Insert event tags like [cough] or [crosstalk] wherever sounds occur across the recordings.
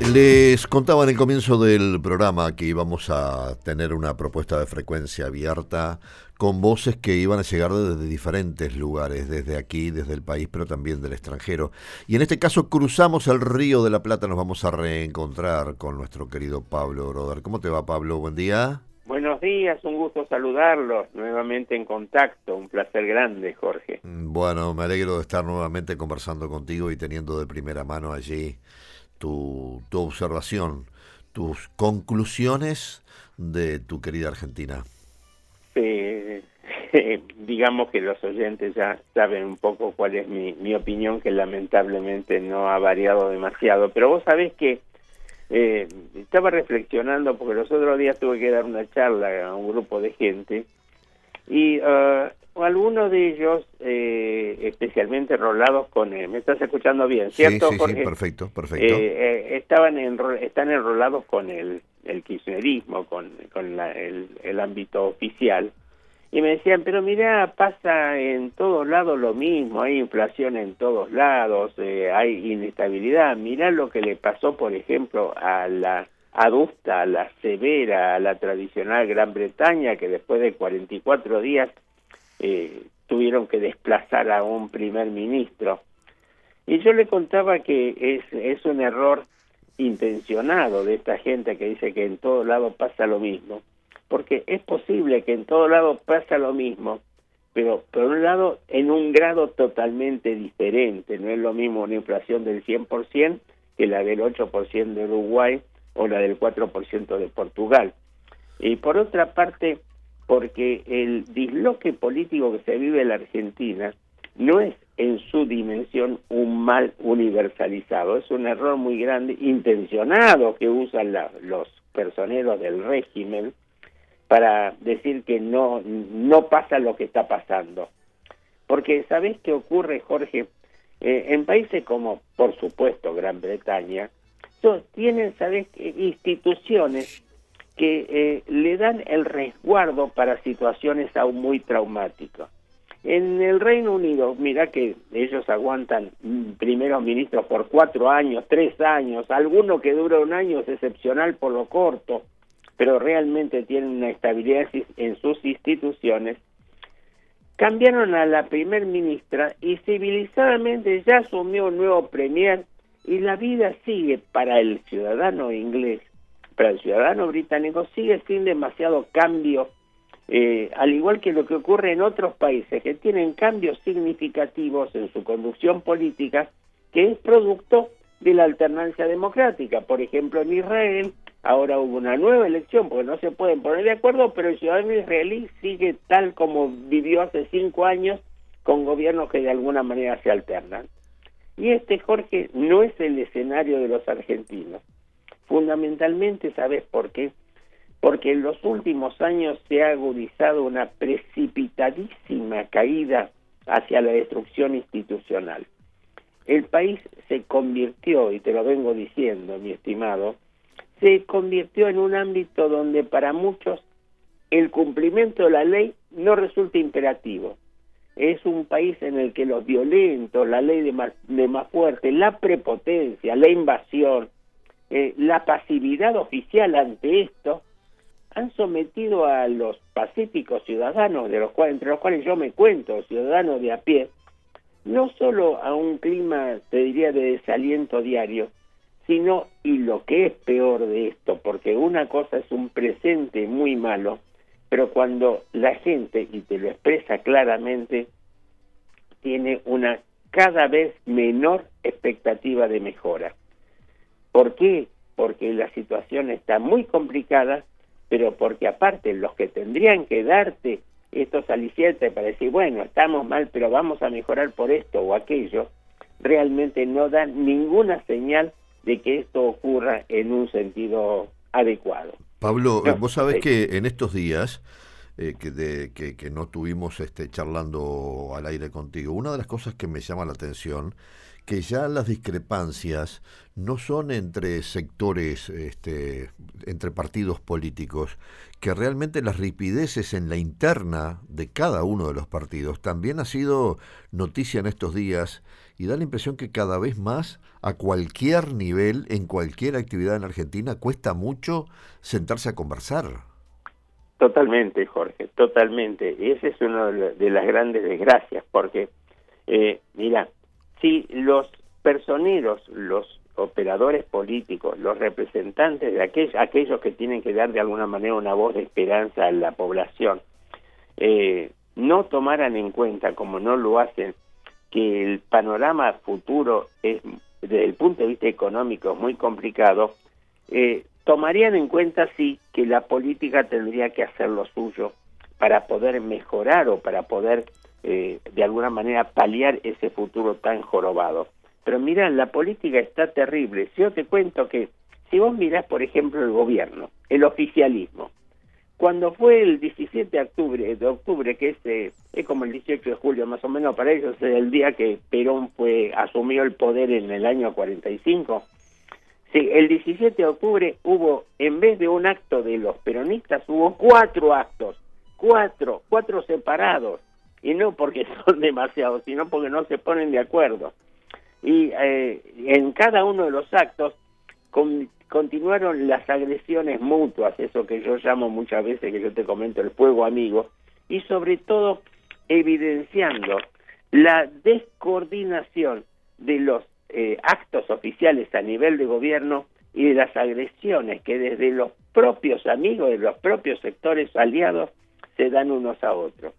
Les contaba en el comienzo del programa que íbamos a tener una propuesta de frecuencia abierta con voces que iban a llegar desde diferentes lugares, desde aquí, desde el país, pero también del extranjero. Y en este caso cruzamos el río de la Plata, nos vamos a reencontrar con nuestro querido Pablo Broder. ¿Cómo te va Pablo? Buen día. Buenos días, un gusto saludarlos, nuevamente en contacto, un placer grande, Jorge. Bueno, me alegro de estar nuevamente conversando contigo y teniendo de primera mano allí tu, tu observación, tus conclusiones de tu querida Argentina. Sí, [laughs] digamos que los oyentes ya saben un poco cuál es mi, mi opinión, que lamentablemente no ha variado demasiado, pero vos sabés que eh, estaba reflexionando porque los otros días tuve que dar una charla a un grupo de gente y uh, algunos de ellos, eh, especialmente enrolados con él, me estás escuchando bien, ¿cierto? Sí, sí, sí perfecto, perfecto. Eh, eh, estaban están enrolados con el, el kirchnerismo, con, con la, el, el ámbito oficial. Y me decían, pero mira, pasa en todos lados lo mismo, hay inflación en todos lados, eh, hay inestabilidad. Mira lo que le pasó, por ejemplo, a la adusta, a la severa, a la tradicional Gran Bretaña, que después de 44 días eh, tuvieron que desplazar a un primer ministro. Y yo le contaba que es, es un error intencionado de esta gente que dice que en todo lado pasa lo mismo, porque es posible que en todo lado pasa lo mismo, pero por un lado en un grado totalmente diferente, no es lo mismo una inflación del 100% que la del 8% de Uruguay o la del 4% de Portugal. Y por otra parte, porque el disloque político que se vive en la Argentina no es en su dimensión un mal universalizado, es un error muy grande, intencionado que usan la, los personeros del régimen para decir que no, no pasa lo que está pasando. Porque, ¿sabés qué ocurre, Jorge? Eh, en países como, por supuesto, Gran Bretaña, tienen, ¿sabés?, instituciones que eh, le dan el resguardo para situaciones aún muy traumáticas. En el Reino Unido, mira que ellos aguantan primeros ministros por cuatro años, tres años, alguno que dura un año es excepcional por lo corto, pero realmente tienen una estabilidad en sus instituciones. Cambiaron a la primer ministra y civilizadamente ya asumió un nuevo premier y la vida sigue para el ciudadano inglés para el ciudadano británico sigue sin demasiado cambio, eh, al igual que lo que ocurre en otros países que tienen cambios significativos en su conducción política, que es producto de la alternancia democrática. Por ejemplo, en Israel ahora hubo una nueva elección, porque no se pueden poner de acuerdo, pero el ciudadano israelí sigue tal como vivió hace cinco años, con gobiernos que de alguna manera se alternan. Y este, Jorge, no es el escenario de los argentinos. Fundamentalmente, ¿sabes por qué? Porque en los últimos años se ha agudizado una precipitadísima caída hacia la destrucción institucional. El país se convirtió, y te lo vengo diciendo, mi estimado, se convirtió en un ámbito donde para muchos el cumplimiento de la ley no resulta imperativo. Es un país en el que los violentos, la ley de más, fuerte, la prepotencia, la invasión, eh, la pasividad oficial ante esto han sometido a los pacíficos ciudadanos, de los cuales, entre los cuales yo me cuento, ciudadanos de a pie, no solo a un clima, te diría, de desaliento diario, sino, y lo que es peor de esto, porque una cosa es un presente muy malo, pero cuando la gente, y te lo expresa claramente, tiene una cada vez menor expectativa de mejora. ¿Por qué? Porque la situación está muy complicada, pero porque aparte los que tendrían que darte estos alicientes para decir, bueno, estamos mal, pero vamos a mejorar por esto o aquello, realmente no dan ninguna señal de que esto ocurra en un sentido adecuado. Pablo, vos sabés que en estos días eh, que, de, que, que, no tuvimos este, charlando al aire contigo, una de las cosas que me llama la atención que ya las discrepancias no son entre sectores, este, entre partidos políticos, que realmente las ripideces en la interna de cada uno de los partidos también ha sido noticia en estos días y da la impresión que cada vez más a cualquier nivel, en cualquier actividad en Argentina, cuesta mucho sentarse a conversar. Totalmente, Jorge, totalmente. Esa es una de las grandes desgracias, porque, eh, mira, si los personeros, los operadores políticos, los representantes de aquellos, aquellos que tienen que dar de alguna manera una voz de esperanza a la población, eh, no tomaran en cuenta, como no lo hacen, que el panorama futuro es, desde el punto de vista económico, muy complicado, eh, tomarían en sí sí que la política tendría que hacer lo suyo para poder mejorar o para poder eh, de alguna manera paliar ese futuro tan jorobado. Pero mira, la política está terrible. Si yo te cuento que si vos mirás, por ejemplo, el gobierno, el oficialismo, cuando fue el 17 de octubre, de octubre que es, eh, es como el 18 de julio más o menos para ellos, es el día que Perón fue asumió el poder en el año 45, Sí, el 17 de octubre hubo, en vez de un acto de los peronistas, hubo cuatro actos, cuatro, cuatro separados, y no porque [laughs] son demasiados, sino porque no se ponen de acuerdo. Y eh, en cada uno de los actos continuaron las agresiones mutuas, eso que yo llamo muchas veces, que yo te comento, el fuego amigo, y sobre todo evidenciando la descoordinación de los eh, actos oficiales a nivel de gobierno y de las agresiones que desde los propios amigos, de los propios sectores aliados, se dan unos a otros.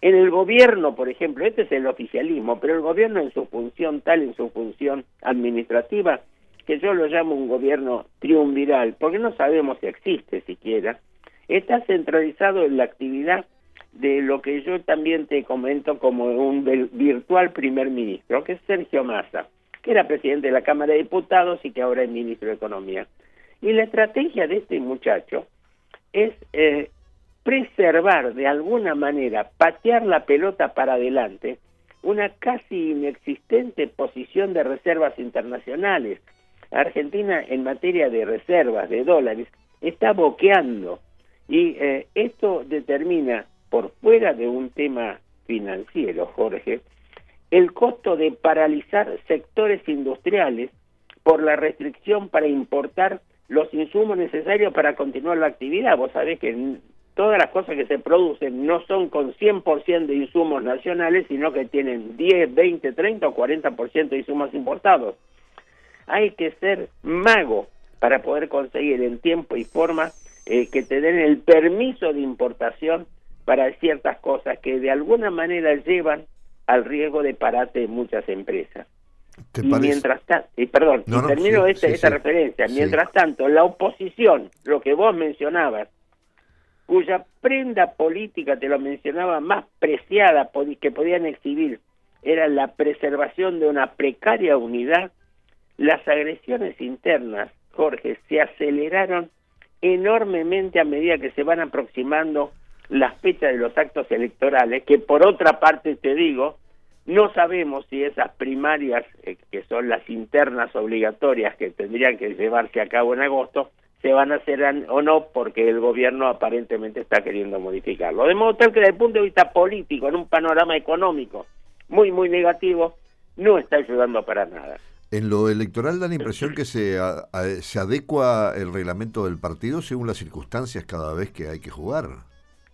En el gobierno, por ejemplo, este es el oficialismo, pero el gobierno en su función tal, en su función administrativa, que yo lo llamo un gobierno triunviral, porque no sabemos si existe siquiera, está centralizado en la actividad de lo que yo también te comento como un virtual primer ministro, que es Sergio Massa que era presidente de la Cámara de Diputados y que ahora es ministro de Economía. Y la estrategia de este muchacho es eh, preservar de alguna manera, patear la pelota para adelante, una casi inexistente posición de reservas internacionales. Argentina en materia de reservas de dólares está boqueando y eh, esto determina, por fuera de un tema financiero, Jorge, el costo de paralizar sectores industriales por la restricción para importar los insumos necesarios para continuar la actividad. Vos sabés que todas las cosas que se producen no son con 100% de insumos nacionales, sino que tienen 10, 20, 30 o 40% de insumos importados. Hay que ser mago para poder conseguir en tiempo y forma eh, que te den el permiso de importación para ciertas cosas que de alguna manera llevan al riesgo de parate de muchas empresas. y mientras tanto, y perdón, termino esta, referencia, mientras tanto, la oposición, lo que vos mencionabas, cuya prenda política, te lo mencionaba, más preciada que podían exhibir, era la preservación de una precaria unidad, las agresiones internas, Jorge, se aceleraron enormemente a medida que se van aproximando las fechas de los actos electorales, que por otra parte te digo, no sabemos si esas primarias, eh, que son las internas obligatorias que tendrían que llevarse a cabo en agosto, se van a hacer o no porque el gobierno aparentemente está queriendo modificarlo. De modo tal que desde el punto de vista político, en un panorama económico muy, muy negativo, no está ayudando para nada. En lo electoral da la impresión que se, se adecua el reglamento del partido según las circunstancias cada vez que hay que jugar.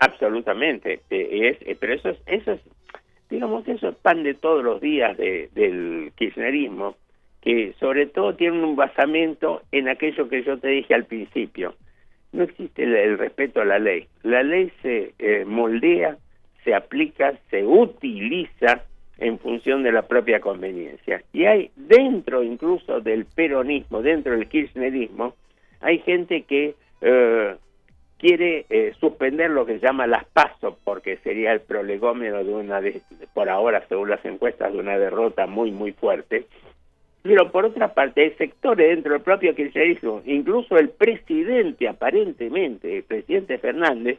Absolutamente, eh, es, eh, pero eso es, eso es, digamos, eso es pan de todos los días de, del kirchnerismo, que sobre todo tiene un basamento en aquello que yo te dije al principio. No existe el, respeto a la ley. La ley se eh, moldea, se aplica, se utiliza en función de la propia conveniencia. Y hay dentro incluso del peronismo, dentro del kirchnerismo, hay gente que eh, quiere eh, suspender lo que llama las pasos, porque sería el prolegómeno de una, de, por ahora, según las encuestas, de una derrota muy, muy fuerte. Pero por otra parte, hay sectores dentro del propio kirchnerismo, incluso el presidente, aparentemente, el presidente Fernández,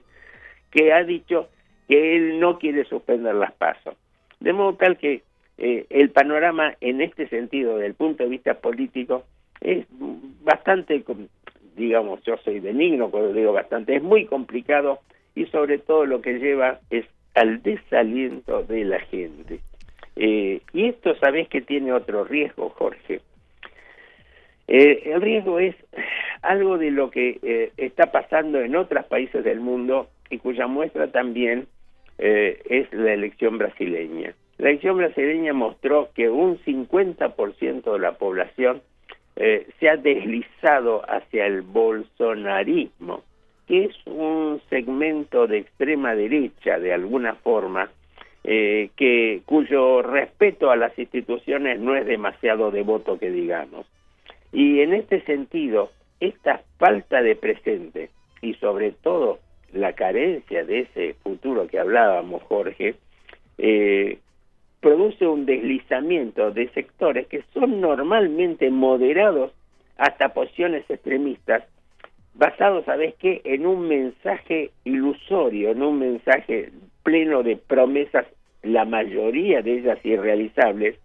que ha dicho que él no quiere suspender las pasos. De modo tal que eh, el panorama en este sentido, desde el punto de vista político, es bastante, digamos, yo soy benigno cuando digo bastante, es muy complicado y sobre todo lo que lleva es al desaliento de la gente. Eh, y esto sabés que tiene otro riesgo, Jorge. Eh, el riesgo es algo de lo que eh, está pasando en otros países del mundo y cuya muestra también es la elección brasileña. La elección brasileña mostró que un 50% de la población se ha deslizado hacia el bolsonarismo, que es un segmento de extrema derecha de alguna forma, eh, que cuyo respeto a las instituciones no es demasiado devoto que digamos. Y en este sentido, esta falta de presente y sobre todo la carencia de ese futuro que hablábamos, Jorge, eh, produce un deslizamiento de sectores que son normalmente moderados hasta posiciones extremistas, basados, ¿sabes qué?, en un mensaje ilusorio, en un mensaje pleno de promesas la mayoría de ellas irrealizables,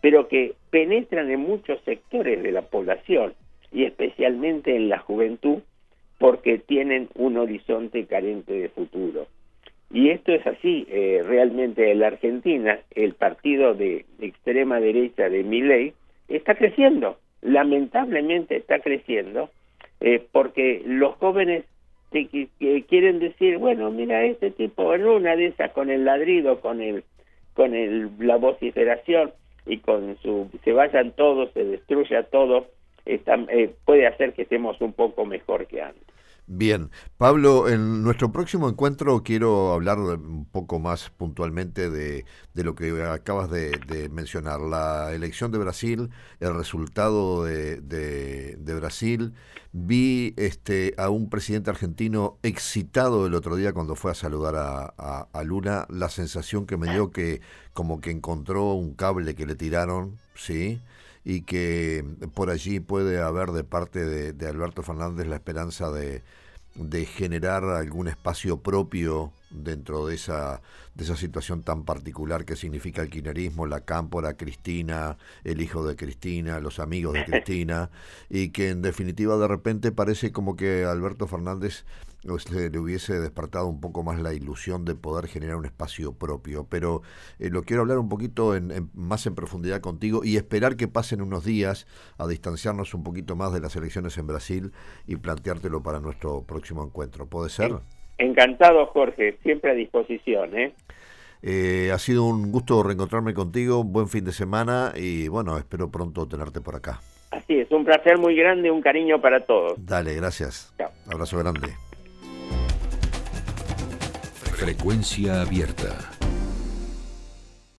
pero que penetran en muchos sectores de la población y especialmente en la juventud porque tienen un horizonte carente de futuro. Y esto es así, eh, realmente en la Argentina el partido de, extrema derecha de Miley está creciendo, lamentablemente está creciendo, eh, porque los jóvenes que, quieren decir, bueno, mira, este tipo en una de esas con el ladrido, con el con el, la vociferación y con su se vayan todos, se destruya todo, está, eh, puede hacer que estemos un poco mejor que antes. Bien, Pablo, en nuestro próximo encuentro quiero hablar un poco más puntualmente de, de lo que acabas de, mencionar, la elección de Brasil, el resultado de, de, Brasil. Vi este, a un presidente argentino excitado el otro día cuando fue a saludar a, a, Luna, la sensación que me dio que como que encontró un cable que le tiraron, ¿sí? Y que por allí puede haber de parte de, Alberto Fernández la esperanza de, de, generar algún espacio propio dentro de esa, de esa situación tan particular que significa el kirchnerismo, la cámpora, Cristina, el hijo de Cristina, los amigos de [laughs] Cristina, y que en definitiva de repente parece como que Alberto Fernández se le hubiese despertado un poco más la ilusión de poder generar un espacio propio. Pero eh, lo quiero hablar un poquito en, más en profundidad contigo y esperar que pasen unos días a distanciarnos un poquito más de las elecciones en Brasil y planteártelo para nuestro próximo encuentro. ¿Puede ser? Encantado, Jorge. Siempre a disposición. ¿eh? Eh, ha sido un gusto reencontrarme contigo, buen fin de semana y bueno, espero pronto tenerte por acá. Así es, un placer muy grande, un cariño para todos. Dale, gracias. Abrazo grande. Frecuencia abierta.